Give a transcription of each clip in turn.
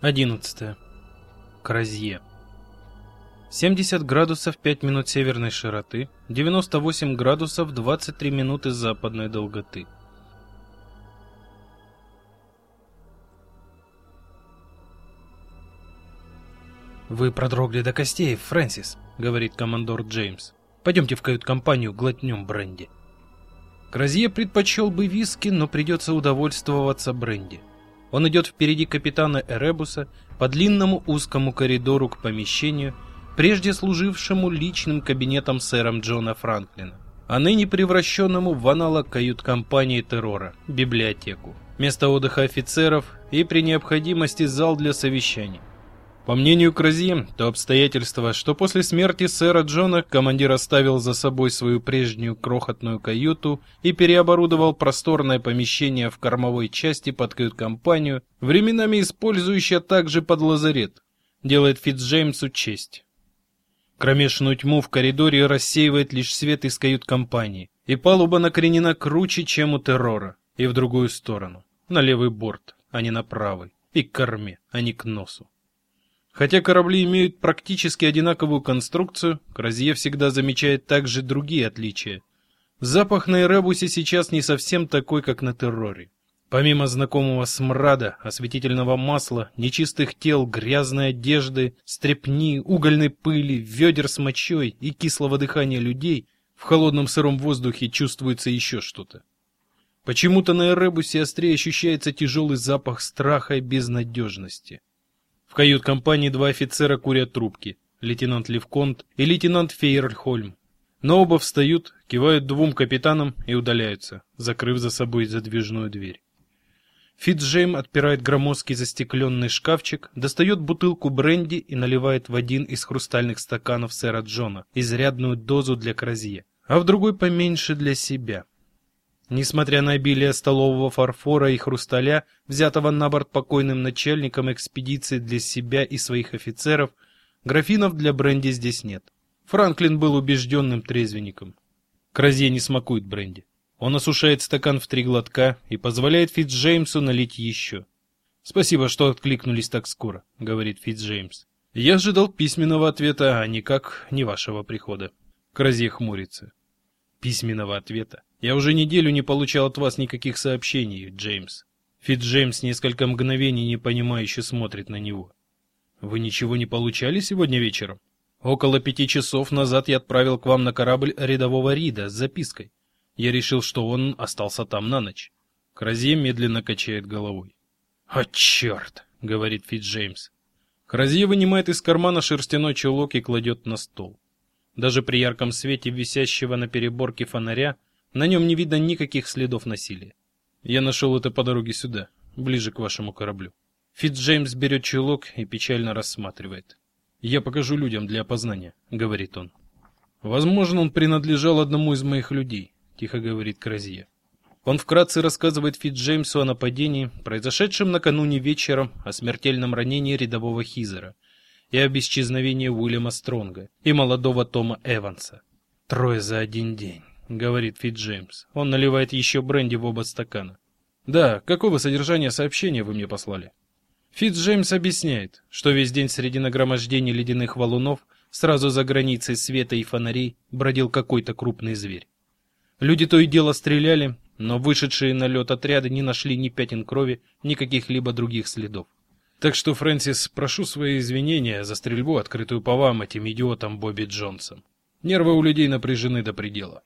11. Кразье. 70 градусов 5 минут северной широты, 98 градусов 23 минуты западной долготы. «Вы продрогли до костей, Фрэнсис», — говорит командор Джеймс. «Пойдемте в кают-компанию, глотнем бренди». Кразье предпочел бы виски, но придется удовольствоваться бренди. Он идет впереди капитана Эребуса по длинному узкому коридору к помещению, прежде служившему личным кабинетом сэром Джона Франклина, а ныне превращенному в аналог кают-компании террора, библиотеку, место отдыха офицеров и при необходимости зал для совещаний. По мнению Крази, то обстоятельство, что после смерти сэра Джона командир оставил за собой свою прежнюю крохотную каюту и переоборудовал просторное помещение в кормовой части под кают-компанию, временами использующее также под лазарет, делает Фитцджеймсу честь. Кромешную тьму в коридоре рассеивает лишь свет из кают-компании, и палуба накренена круче, чем у террора, и в другую сторону, на левый борт, а не на правый, и к корме, а не к носу. Хотя корабли имеют практически одинаковую конструкцию, Кразье всегда замечает также другие отличия. Запах на Эребусе сейчас не совсем такой, как на Терроре. Помимо знакомого смрада, осветительного масла, нечистых тел, грязной одежды, стрепни, угольной пыли, ведер с мочой и кислого дыхания людей, в холодном сыром воздухе чувствуется еще что-то. Почему-то на Эребусе острее ощущается тяжелый запах страха и безнадежности. В кают-компании два офицера курят трубки, лейтенант Левконт и лейтенант Фейерльхольм. Но оба встают, кивают двум капитанам и удаляются, закрыв за собой задвижную дверь. Фитцджейм отпирает громоздкий застекленный шкафчик, достает бутылку бренди и наливает в один из хрустальных стаканов сэра Джона изрядную дозу для Кразье, а в другой поменьше для себя. Несмотря на обилие столового фарфора и хрусталя, взятого на борт покойным начальником экспедиции для себя и своих офицеров, графинов для бренди здесь нет. Франклин был убежденным трезвенником. Кразье не смакует бренди. Он осушает стакан в три глотка и позволяет Фитцджеймсу налить еще. «Спасибо, что откликнулись так скоро», — говорит Фитцджеймс. «Я ожидал письменного ответа, а никак не вашего прихода». Кразье хмурится. «Письменного ответа? Я уже неделю не получал от вас никаких сообщений, Джеймс. Фит Джеймс несколько мгновений непонимающе смотрит на него. Вы ничего не получали сегодня вечером? Около пяти часов назад я отправил к вам на корабль рядового Рида с запиской. Я решил, что он остался там на ночь. Кразье медленно качает головой. «О, черт!» — говорит Фит Джеймс. Кразье вынимает из кармана шерстяной чулок и кладет на стол. Даже при ярком свете висящего на переборке фонаря на нем не видно никаких следов насилия. Я нашел это по дороге сюда, ближе к вашему кораблю. Фитцджеймс берет чулок и печально рассматривает. «Я покажу людям для опознания», — говорит он. «Возможно, он принадлежал одному из моих людей», — тихо говорит Кразия. Он вкратце рассказывает Фитцджеймсу о нападении, произошедшем накануне вечером, о смертельном ранении рядового Хизера и об исчезновении Уильяма Стронга и молодого Тома Эванса. Трое за один день. — говорит Фит-Джеймс. Он наливает еще бренди в оба стакана. «Да, какого содержания сообщения вы мне послали?» Фитц-Джеймс объясняет, что весь день среди нагромождений ледяных валунов сразу за границей света и фонарей бродил какой-то крупный зверь. Люди то и дело стреляли, но вышедшие на лед отряды не нашли ни пятен крови, ни каких-либо других следов. Так что, Фрэнсис, прошу свои извинения за стрельбу, открытую по вам, этим идиотам Бобби Джонсом. Нервы у людей напряжены до предела.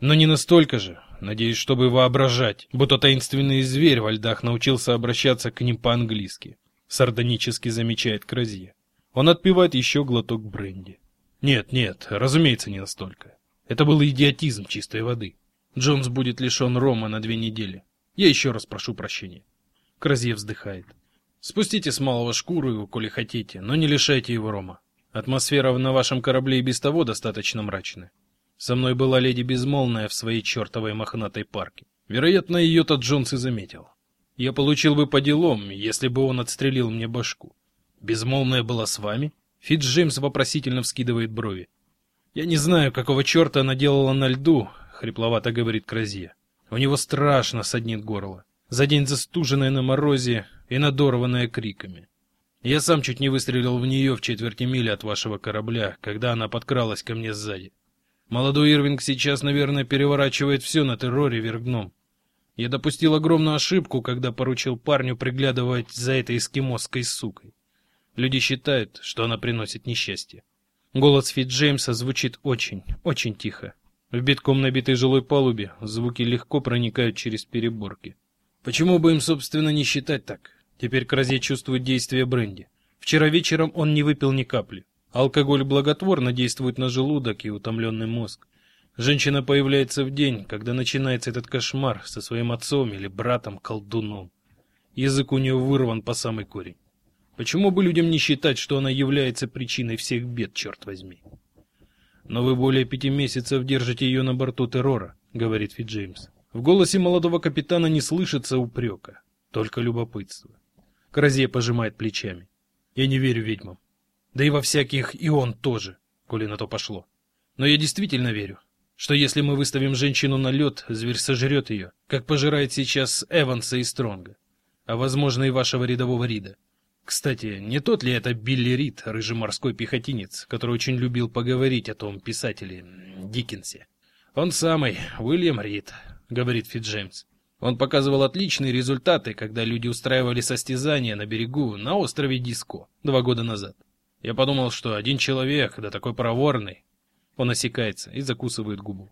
Но не настолько же. Надеюсь, чтобы воображать, будто таинственный зверь во льдах научился обращаться к ним по-английски. Сардонически замечает Кразье. Он отпивает еще глоток бренди. Нет, нет, разумеется, не настолько. Это был идиотизм чистой воды. Джонс будет лишен рома на две недели. Я еще раз прошу прощения. Кразье вздыхает. Спустите с малого шкуру его, коли хотите, но не лишайте его рома. Атмосфера на вашем корабле и без того достаточно мрачная. Со мной была леди Безмолвная в своей чертовой мохнатой парке. Вероятно, ее-то Джонс и заметил. Я получил бы по делам, если бы он отстрелил мне башку. Безмолвная была с вами? Фит Джеймс вопросительно вскидывает брови. Я не знаю, какого черта она делала на льду, хрипловато говорит Кразье. У него страшно саднит горло. За день застуженное на морозе и надорванное криками. Я сам чуть не выстрелил в нее в четверти мили от вашего корабля, когда она подкралась ко мне сзади. Молодой Ирвинг сейчас, наверное, переворачивает все на терроре вверх дном. Я допустил огромную ошибку, когда поручил парню приглядывать за этой эскимосской сукой. Люди считают, что она приносит несчастье. Голос Фит Джеймса звучит очень, очень тихо. В битком набитой жилой палубе звуки легко проникают через переборки. Почему бы им, собственно, не считать так? Теперь Кразе чувствует действие бренди. Вчера вечером он не выпил ни капли. Алкоголь благотворно действует на желудок и утомленный мозг. Женщина появляется в день, когда начинается этот кошмар со своим отцом или братом-колдуном. Язык у нее вырван по самый корень. Почему бы людям не считать, что она является причиной всех бед, черт возьми? Но вы более пяти месяцев держите ее на борту террора, говорит Фит Джеймс. В голосе молодого капитана не слышится упрека, только любопытство. Кразе пожимает плечами. Я не верю ведьмам. Да и во всяких и он тоже, коли на то пошло. Но я действительно верю, что если мы выставим женщину на лед, зверь сожрет ее, как пожирает сейчас Эванса и Стронга, а возможно и вашего рядового Рида. Кстати, не тот ли это Билли Рид, рыжий морской пехотинец, который очень любил поговорить о том писателе Диккенсе? Он самый, Уильям Рид, говорит Фитджеймс. Он показывал отличные результаты, когда люди устраивали состязания на берегу на острове Диско два года назад. Я подумал, что один человек, да такой проворный. Он осекается и закусывает губу.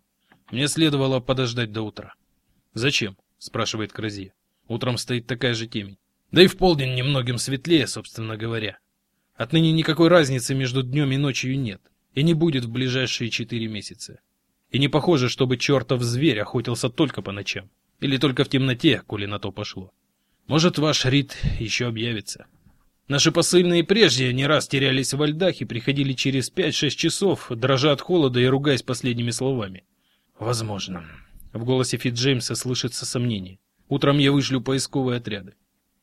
Мне следовало подождать до утра. Зачем? спрашивает Кразье. Утром стоит такая же темень. Да и в полдень немногим светлее, собственно говоря. Отныне никакой разницы между днем и ночью нет, и не будет в ближайшие четыре месяца. И не похоже, чтобы чертов зверь охотился только по ночам. Или только в темноте, коли на то пошло. Может, ваш Рид еще объявится. Наши посыльные прежде не раз терялись во льдах и приходили через пять-шесть часов, дрожа от холода и ругаясь последними словами. Возможно. В голосе Фит Джеймса слышится сомнение. Утром я вышлю поисковые отряды.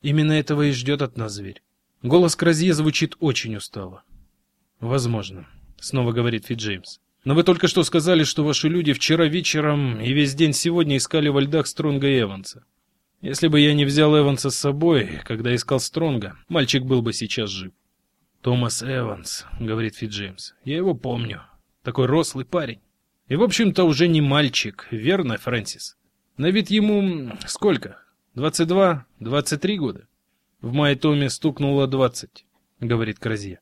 Именно этого и ждет от нас зверь. Голос Кразье звучит очень устало. Возможно, снова говорит Фит Джеймс. Но вы только что сказали, что ваши люди вчера вечером и весь день сегодня искали во льдах Стронга Эванса. Если бы я не взял Эванса с собой, когда искал Стронга, мальчик был бы сейчас жив. Томас Эванс, говорит Фит Джеймс. Я его помню. Такой рослый парень. И, в общем-то, уже не мальчик, верно, Фрэнсис? На вид ему сколько? 22, 23 года. В мае Томе стукнуло 20, говорит Кразье.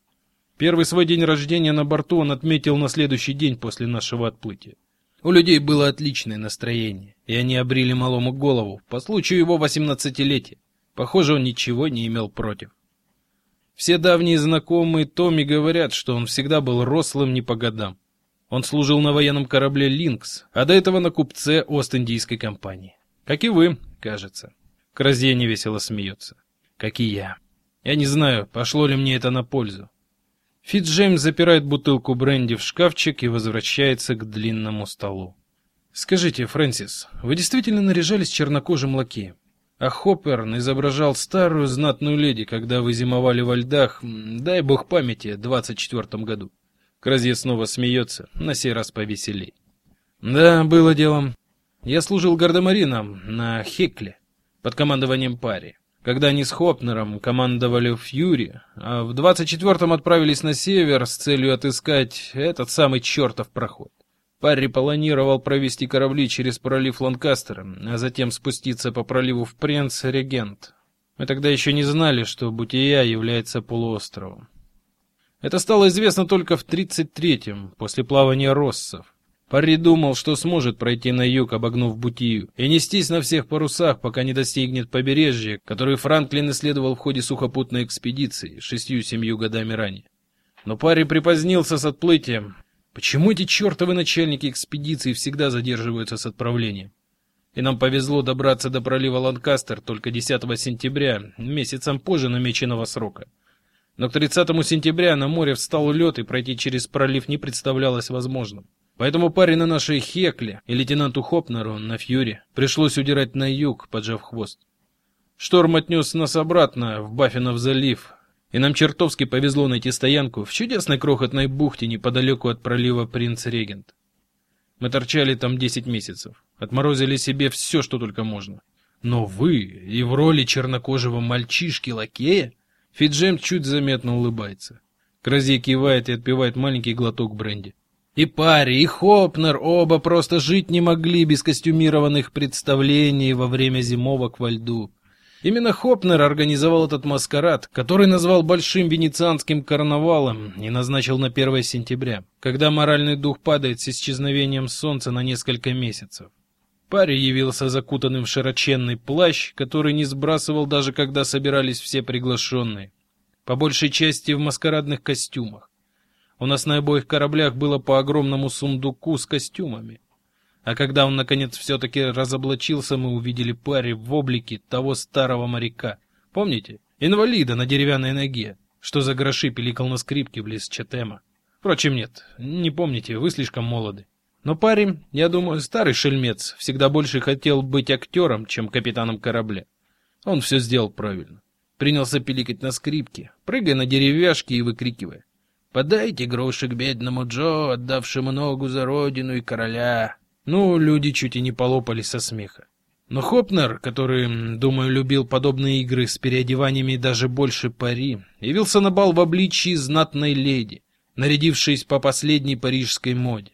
Первый свой день рождения на борту он отметил на следующий день после нашего отплытия. У людей было отличное настроение, и они обрили малому голову по случаю его восемнадцатилетия. Похоже, он ничего не имел против. Все давние знакомые Томми говорят, что он всегда был рослым не по годам. Он служил на военном корабле «Линкс», а до этого на купце Ост-Индийской компании. Как и вы, кажется. Кразье невесело смеется. Как и я. Я не знаю, пошло ли мне это на пользу. Фитджеймс запирает бутылку бренди в шкафчик и возвращается к длинному столу. Скажите, Фрэнсис, вы действительно наряжались чернокожим лакеем? А Хопперн изображал старую знатную леди, когда вы зимовали во льдах, дай бог памяти, в 24 году. Кразье снова смеется, на сей раз повеселей. Да, было делом. Я служил гардемарином на Хекле под командованием Пари. Когда они с Хопнером командовали Фьюри, а в 24-м отправились на север с целью отыскать этот самый чертов проход. Парри планировал провести корабли через пролив Ланкастера, а затем спуститься по проливу в Пренц-Регент. Мы тогда еще не знали, что Бутия является полуостровом. Это стало известно только в 33-м, после плавания Россов. Парри думал, что сможет пройти на юг, обогнув Бутию, и нестись на всех парусах, пока не достигнет побережья, которое Франклин исследовал в ходе сухопутной экспедиции шестью-семью годами ранее. Но Парри припозднился с отплытием. Почему эти чертовы начальники экспедиции всегда задерживаются с отправлением? И нам повезло добраться до пролива Ланкастер только 10 сентября, месяцем позже намеченного срока. Но к 30 сентября на море встал лед, и пройти через пролив не представлялось возможным. Поэтому паре на нашей Хекле и лейтенанту Хопнеру на Фьюри пришлось удирать на юг, поджав хвост. Шторм отнес нас обратно в Баффинов залив, и нам чертовски повезло найти стоянку в чудесной крохотной бухте неподалеку от пролива Принц-Регент. Мы торчали там десять месяцев, отморозили себе все, что только можно. Но вы и в роли чернокожего мальчишки-лакея? Фиджем чуть заметно улыбается. Кразей кивает и отпивает маленький глоток бренди. И Пари, и Хопнер оба просто жить не могли без костюмированных представлений во время зимовок во льду. Именно Хопнер организовал этот маскарад, который назвал Большим Венецианским карнавалом и назначил на 1 сентября, когда моральный дух падает с исчезновением солнца на несколько месяцев. Пари явился закутанным в широченный плащ, который не сбрасывал даже когда собирались все приглашенные. По большей части в маскарадных костюмах. У нас на обоих кораблях было по огромному сундуку с костюмами. А когда он, наконец, все-таки разоблачился, мы увидели Пари в облике того старого моряка. Помните? Инвалида на деревянной ноге, что за гроши пиликал на скрипке близ Четема. Впрочем, нет, не помните, вы слишком молоды. Но парень, я думаю, старый шельмец, всегда больше хотел быть актером, чем капитаном корабля. Он все сделал правильно. Принялся пиликать на скрипке, прыгая на деревяшки и выкрикивая. «Подайте грошек бедному Джо, отдавшему ногу за родину и короля!» Ну, люди чуть и не полопались со смеха. Но Хопнер, который, думаю, любил подобные игры с переодеваниями даже больше пари, явился на бал в обличии знатной леди, нарядившись по последней парижской моде.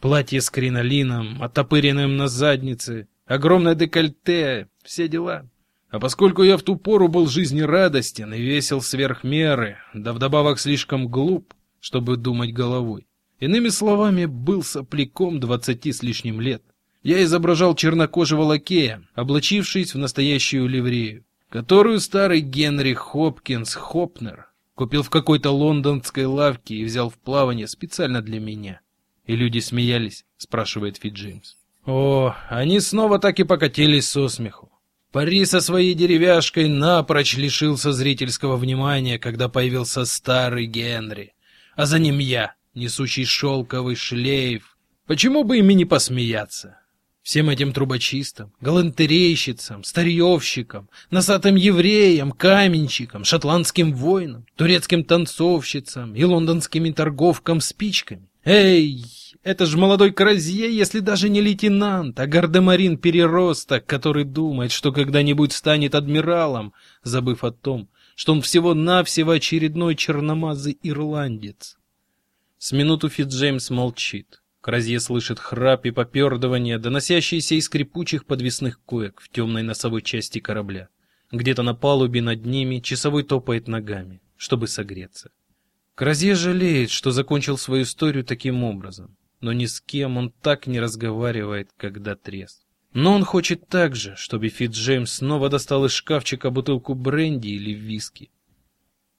Платье с кринолином, оттопыренным на заднице, огромное декольте, все дела. А поскольку я в ту пору был жизнерадостен и весел сверх меры, да вдобавок слишком глуп, чтобы думать головой, иными словами, был сопляком двадцати с лишним лет, я изображал чернокожего лакея, облачившись в настоящую ливрею, которую старый Генри Хопкинс Хопнер купил в какой-то лондонской лавке и взял в плавание специально для меня. И люди смеялись, спрашивает Фит Джеймс. О, они снова так и покатились со смеху. Пари со своей деревяшкой напрочь лишился зрительского внимания, когда появился старый Генри, а за ним я, несущий шелковый шлейф. Почему бы ими не посмеяться? Всем этим трубочистам, галантерейщицам, старьевщикам, носатым евреям, каменщикам, шотландским воинам, турецким танцовщицам и лондонским торговкам спичками. Эй, это ж молодой Кразье, если даже не лейтенант, а гардемарин переросток, который думает, что когда-нибудь станет адмиралом, забыв о том, что он всего-навсего очередной черномазый ирландец. С минуту Фитджеймс молчит. Кразье слышит храп и попердывание, доносящиеся из скрипучих подвесных коек в темной носовой части корабля. Где-то на палубе над ними часовой топает ногами, чтобы согреться. Кразье жалеет, что закончил свою историю таким образом но ни с кем он так не разговаривает, когда трезв. Но он хочет также, чтобы Фит Джеймс снова достал из шкафчика бутылку бренди или виски.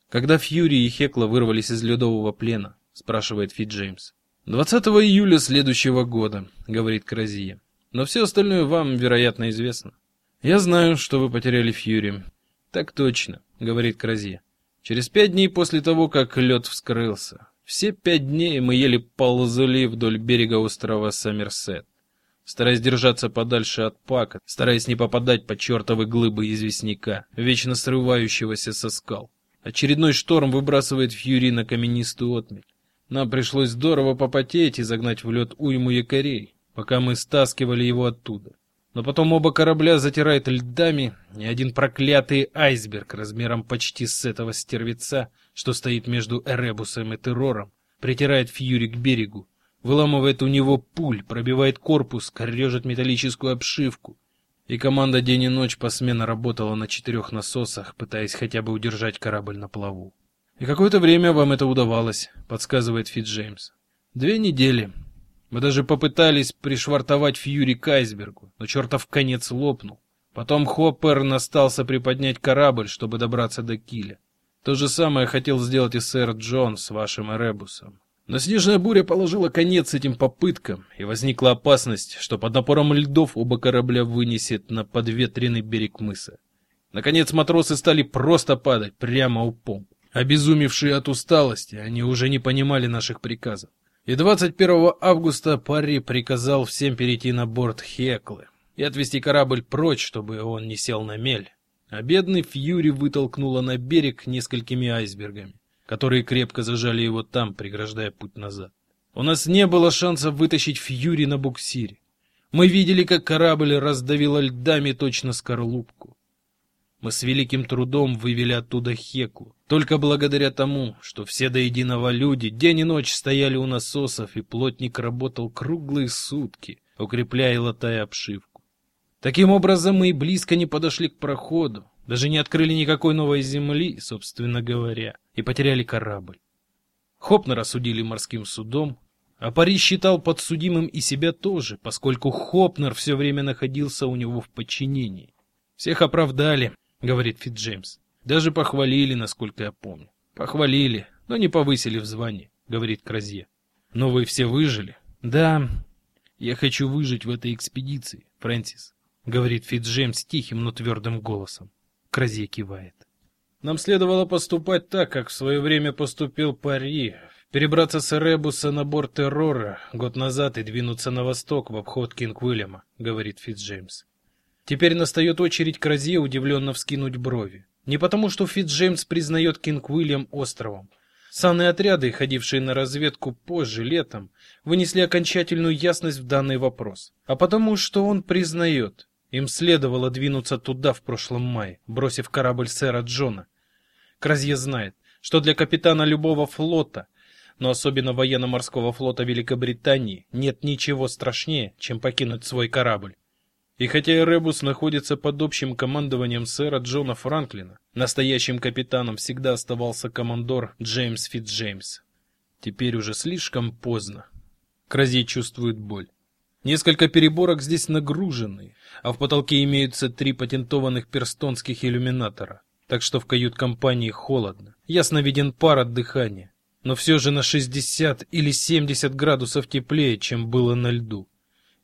Когда Фьюри и Хекла вырвались из ледового плена, спрашивает Фит Джеймс. 20 июля следующего года, говорит Кразия. Но все остальное вам, вероятно, известно. Я знаю, что вы потеряли Фьюри. Так точно, говорит Кразия. Через пять дней после того, как лед вскрылся, все пять дней мы еле ползали вдоль берега острова Сомерсет, стараясь держаться подальше от пака, стараясь не попадать под чертовы глыбы известняка, вечно срывающегося со скал. Очередной шторм выбрасывает Фьюри на каменистую отмель. Нам пришлось здорово попотеть и загнать в лед уйму якорей, пока мы стаскивали его оттуда. Но потом оба корабля затирает льдами, и один проклятый айсберг размером почти с этого стервеца, что стоит между Эребусом и Террором, притирает Фьюри к берегу, выламывает у него пуль, пробивает корпус, корежит металлическую обшивку. И команда день и ночь посменно работала на четырех насосах, пытаясь хотя бы удержать корабль на плаву. И какое-то время вам это удавалось, подсказывает Фит Джеймс. Две недели, мы даже попытались пришвартовать Фьюри к айсбергу, но чертов конец лопнул. Потом Хоппер настался приподнять корабль, чтобы добраться до киля. То же самое хотел сделать и сэр Джон с вашим Эребусом. Но снежная буря положила конец этим попыткам, и возникла опасность, что под напором льдов оба корабля вынесет на подветренный берег мыса. Наконец матросы стали просто падать прямо у помп. Обезумевшие от усталости, они уже не понимали наших приказов. И 21 августа Парри приказал всем перейти на борт Хеклы и отвести корабль прочь, чтобы он не сел на мель. А бедный Фьюри вытолкнуло на берег несколькими айсбергами, которые крепко зажали его там, преграждая путь назад. У нас не было шанса вытащить Фьюри на буксире. Мы видели, как корабль раздавило льдами точно скорлупку. Мы с великим трудом вывели оттуда Хеклу. Только благодаря тому, что все до единого люди день и ночь стояли у насосов, и плотник работал круглые сутки, укрепляя и латая обшивку. Таким образом, мы и близко не подошли к проходу, даже не открыли никакой новой земли, собственно говоря, и потеряли корабль. Хопнера осудили морским судом, а Пари считал подсудимым и себя тоже, поскольку Хопнер все время находился у него в подчинении. Всех оправдали, — говорит Фит Джеймс. «Даже похвалили, насколько я помню. Похвалили, но не повысили в звании», — говорит Кразье. «Но вы все выжили?» «Да, я хочу выжить в этой экспедиции, Фрэнсис», — говорит Фитцджеймс тихим, но твердым голосом. Крозье кивает. «Нам следовало поступать так, как в свое время поступил Парри, перебраться с Эребуса на борт «Террора» год назад и двинуться на восток в обход Кинг-Уильяма», — говорит Фитцджеймс. Теперь настает очередь Крозье удивленно вскинуть брови. Не потому, что Фитцджеймс признает Кинг-Уильям островом. Санные отряды, ходившие на разведку позже, летом, вынесли окончательную ясность в данный вопрос. А потому, что он признает, им следовало двинуться туда в прошлом мае, бросив корабль сэра Джона. Кразье знает, что для капитана любого флота, но особенно военно-морского флота Великобритании, нет ничего страшнее, чем покинуть свой корабль. И хотя Эребус находится под общим командованием сэра Джона Франклина, настоящим капитаном всегда оставался командор Джеймс Фитджеймс. Теперь уже слишком поздно. Крази чувствует боль. Несколько переборок здесь нагружены, а в потолке имеются три патентованных перстонских иллюминатора, так что в кают-компании холодно. Ясно виден пар от дыхания, но все же на 60 или 70 градусов теплее, чем было на льду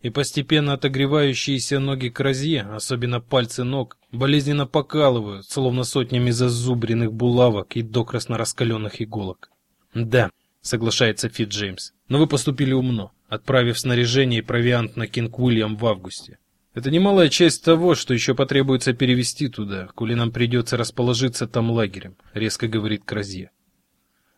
и постепенно отогревающиеся ноги Кразье, особенно пальцы ног, болезненно покалывают, словно сотнями зазубренных булавок и докрасно раскаленных иголок. «Да», — соглашается Фит Джеймс, — «но вы поступили умно, отправив снаряжение и провиант на Кинг-Уильям в августе. Это немалая часть того, что еще потребуется перевести туда, коли нам придется расположиться там лагерем», — резко говорит Кразье.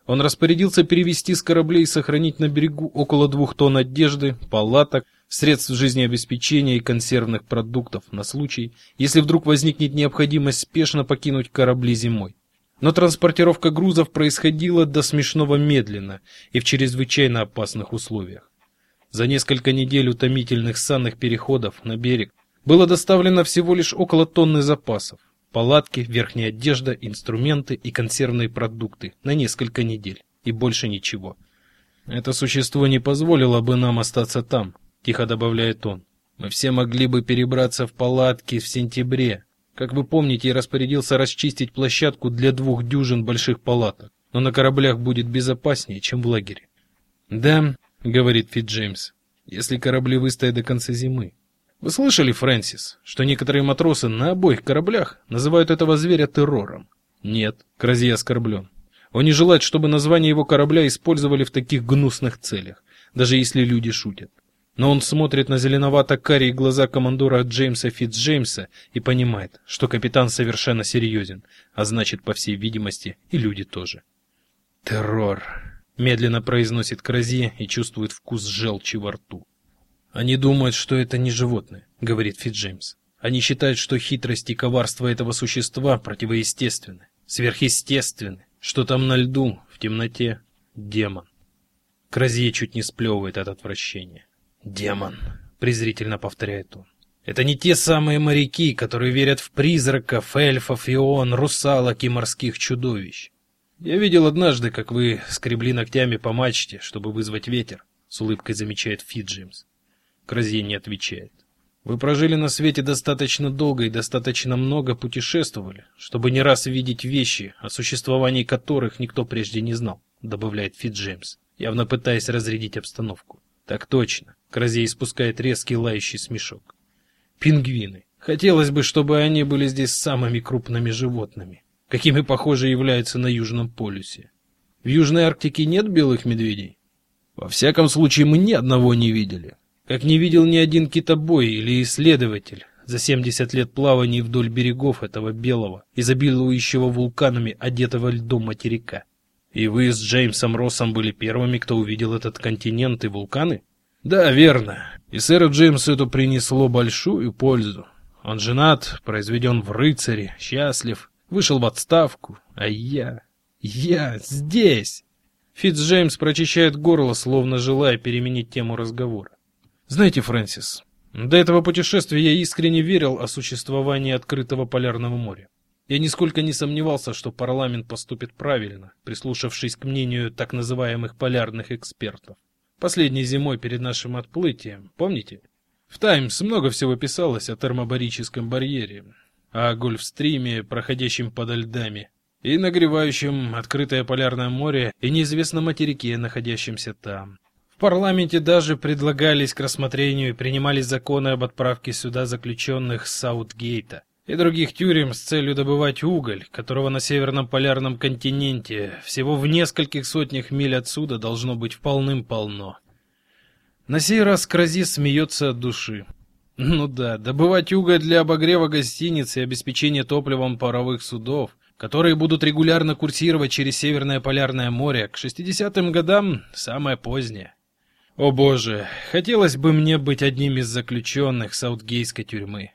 Он распорядился перевести с кораблей и сохранить на берегу около двух тонн одежды, палаток, средств жизнеобеспечения и консервных продуктов на случай, если вдруг возникнет необходимость спешно покинуть корабли зимой. Но транспортировка грузов происходила до смешного медленно и в чрезвычайно опасных условиях. За несколько недель утомительных санных переходов на берег было доставлено всего лишь около тонны запасов: палатки, верхняя одежда, инструменты и консервные продукты на несколько недель и больше ничего. Это существо не позволило бы нам остаться там, — тихо добавляет он. «Мы все могли бы перебраться в палатки в сентябре. Как вы помните, я распорядился расчистить площадку для двух дюжин больших палаток. Но на кораблях будет безопаснее, чем в лагере». «Да», — говорит Фит Джеймс, — «если корабли выстоят до конца зимы». Вы слышали, Фрэнсис, что некоторые матросы на обоих кораблях называют этого зверя террором? Нет, Крази оскорблен. Он не желает, чтобы название его корабля использовали в таких гнусных целях, даже если люди шутят. Но он смотрит на зеленовато-карие глаза командора Джеймса Фитцджеймса и понимает, что капитан совершенно серьезен, а значит, по всей видимости, и люди тоже. «Террор», — медленно произносит Крази и чувствует вкус желчи во рту. «Они думают, что это не животное», — говорит Фитцджеймс. «Они считают, что хитрость и коварство этого существа противоестественны, сверхъестественны, что там на льду, в темноте, демон». Кразье чуть не сплевывает от отвращения. «Демон», — презрительно повторяет он. «Это не те самые моряки, которые верят в призраков, эльфов, ион, русалок и морских чудовищ. Я видел однажды, как вы скребли ногтями по мачте, чтобы вызвать ветер», — с улыбкой замечает Фиджимс. Кразье не отвечает. «Вы прожили на свете достаточно долго и достаточно много путешествовали, чтобы не раз видеть вещи, о существовании которых никто прежде не знал», — добавляет Фиджеймс, явно пытаясь разрядить обстановку. Так точно. Кразей испускает резкий лающий смешок. Пингвины. Хотелось бы, чтобы они были здесь самыми крупными животными, какими, похоже, являются на Южном полюсе. В Южной Арктике нет белых медведей? Во всяком случае, мы ни одного не видели. Как не видел ни один китобой или исследователь за 70 лет плаваний вдоль берегов этого белого, изобилующего вулканами, одетого льдом материка. И вы с Джеймсом Россом были первыми, кто увидел этот континент и вулканы? Да, верно. И сэру Джеймсу это принесло большую пользу. Он женат, произведен в рыцаре, счастлив, вышел в отставку, а я... я здесь!» Фитцджеймс прочищает горло, словно желая переменить тему разговора. «Знаете, Фрэнсис, до этого путешествия я искренне верил о существовании открытого полярного моря. Я нисколько не сомневался, что парламент поступит правильно, прислушавшись к мнению так называемых полярных экспертов. Последней зимой перед нашим отплытием, помните? В «Таймс» много всего писалось о термобарическом барьере, о Гольфстриме, проходящем подо льдами, и нагревающем открытое полярное море и неизвестном материке, находящемся там. В парламенте даже предлагались к рассмотрению и принимались законы об отправке сюда заключенных с Саутгейта и других тюрем с целью добывать уголь, которого на северном полярном континенте всего в нескольких сотнях миль отсюда должно быть полным-полно. На сей раз Крази смеется от души. Ну да, добывать уголь для обогрева гостиниц и обеспечения топливом паровых судов, которые будут регулярно курсировать через Северное полярное море, к 60-м годам самое позднее. О боже, хотелось бы мне быть одним из заключенных Саутгейской тюрьмы.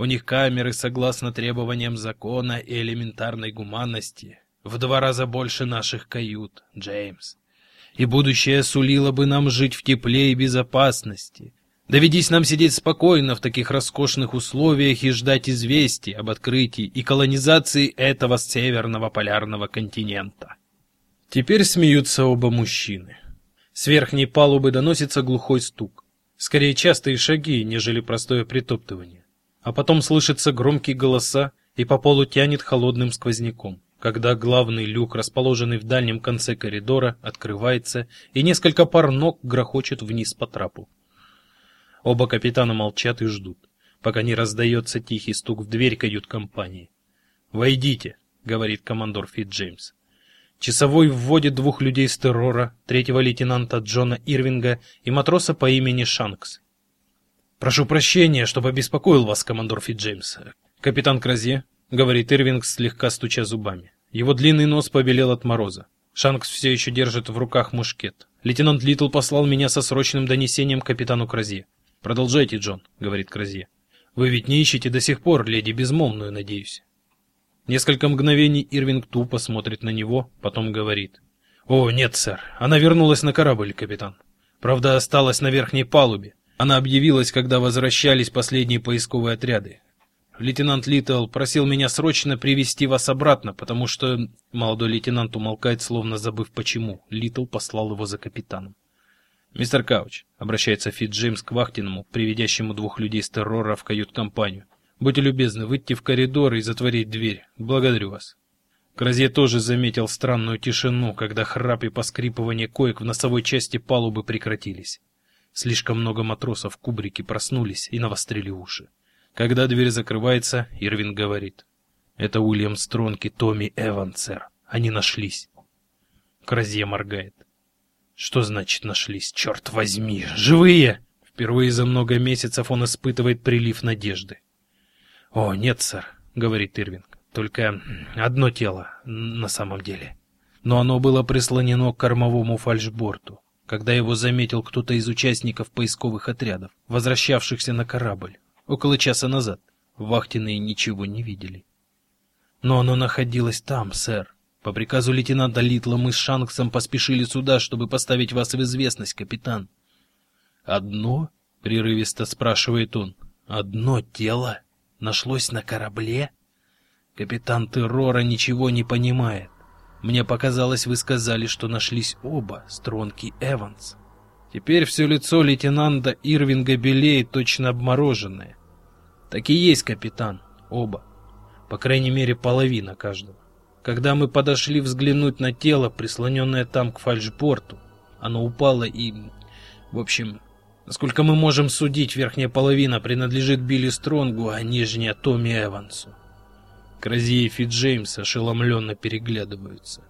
У них камеры, согласно требованиям закона и элементарной гуманности, в два раза больше наших кают, Джеймс. И будущее сулило бы нам жить в тепле и безопасности. Доведись нам сидеть спокойно в таких роскошных условиях и ждать известий об открытии и колонизации этого северного полярного континента. Теперь смеются оба мужчины. С верхней палубы доносится глухой стук. Скорее частые шаги, нежели простое притоптывание а потом слышатся громкие голоса и по полу тянет холодным сквозняком, когда главный люк, расположенный в дальнем конце коридора, открывается, и несколько пар ног грохочет вниз по трапу. Оба капитана молчат и ждут, пока не раздается тихий стук в дверь кают-компании. «Войдите», — говорит командор Фит Джеймс. Часовой вводит двух людей с террора, третьего лейтенанта Джона Ирвинга и матроса по имени Шанкс, «Прошу прощения, что побеспокоил вас, командор Фитджеймс. Капитан Кразе», — говорит Ирвинг, слегка стуча зубами. Его длинный нос побелел от мороза. Шанкс все еще держит в руках мушкет. Лейтенант Литл послал меня со срочным донесением капитану Кразе. «Продолжайте, Джон», — говорит Кразе. «Вы ведь не ищете до сих пор леди Безмолвную, надеюсь». Несколько мгновений Ирвинг тупо смотрит на него, потом говорит. «О, нет, сэр, она вернулась на корабль, капитан. Правда, осталась на верхней палубе. Она объявилась, когда возвращались последние поисковые отряды. Лейтенант Литл просил меня срочно привести вас обратно, потому что молодой лейтенант умолкает, словно забыв почему. Литл послал его за капитаном. Мистер Кауч, обращается Фитцджеймс к вахтенному, приведшему двух людей с «Террора» в кают-компанию. Будьте любезны выйти в коридор и затворить дверь. Благодарю вас. Кразье тоже заметил странную тишину, когда храп и поскрипывание коек в носовой части палубы прекратились. Слишком много матросов в кубрике проснулись и навострили уши. Когда дверь закрывается, Ирвин говорит. «Это Уильям Стронг и Томми Эванс, сэр. Они нашлись». Кразье моргает. «Что значит нашлись? Черт возьми! Живые!» Впервые за много месяцев он испытывает прилив надежды. «О, нет, сэр», — говорит Ирвинг. «Только одно тело на самом деле. Но оно было прислонено к кормовому фальшборту когда его заметил кто-то из участников поисковых отрядов, возвращавшихся на корабль, около часа назад. Вахтенные ничего не видели. Но оно находилось там, сэр. По приказу лейтенанта Литла мы с Шанксом поспешили сюда, чтобы поставить вас в известность, капитан. Одно? прерывисто спрашивает он. Одно тело нашлось на корабле? Капитан Террора ничего не понимает. Мне показалось, вы сказали, что нашлись оба, Стронки Эванс. Теперь все лицо лейтенанта Ирвинга белеет, точно обмороженное. Так и есть, капитан, оба. По крайней мере, половина каждого. Когда мы подошли взглянуть на тело, прислоненное там к фальшборту, оно упало и... В общем, насколько мы можем судить, верхняя половина принадлежит Билли Стронгу, а нижняя Томми Эвансу. Крази и Джеймс ошеломленно переглядываются.